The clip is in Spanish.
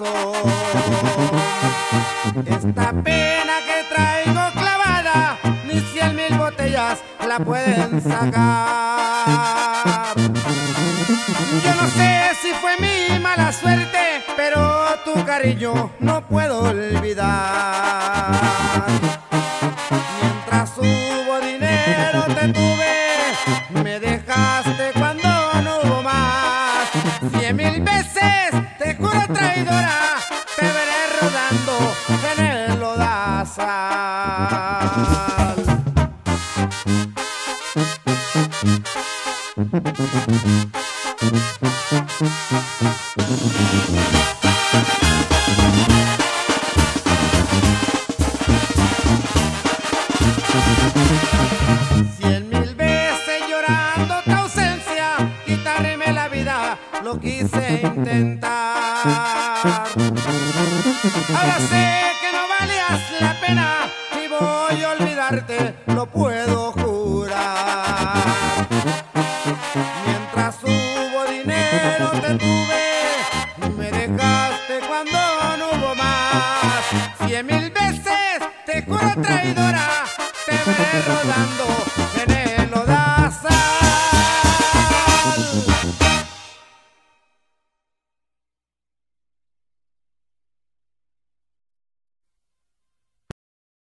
Esta pena que traigo clavada, ni cien mil botellas la pueden sacar. Yo no sé si fue mi mala suerte, pero tu cariño no puedo olvidar. Mientras hubo dinero te tuve, me dejaste cuando no hubo más. Cien mil veces traidora, te veré rodando en el lodazal. Cien mil veces llorando tu ausencia, quitarme la vida, lo quise intentar. Ahora sé que no valías la pena y voy a olvidarte, lo puedo jurar. Mientras hubo dinero te tuve, me dejaste cuando no hubo más. Cien mil veces te juro traidora, te veré rodando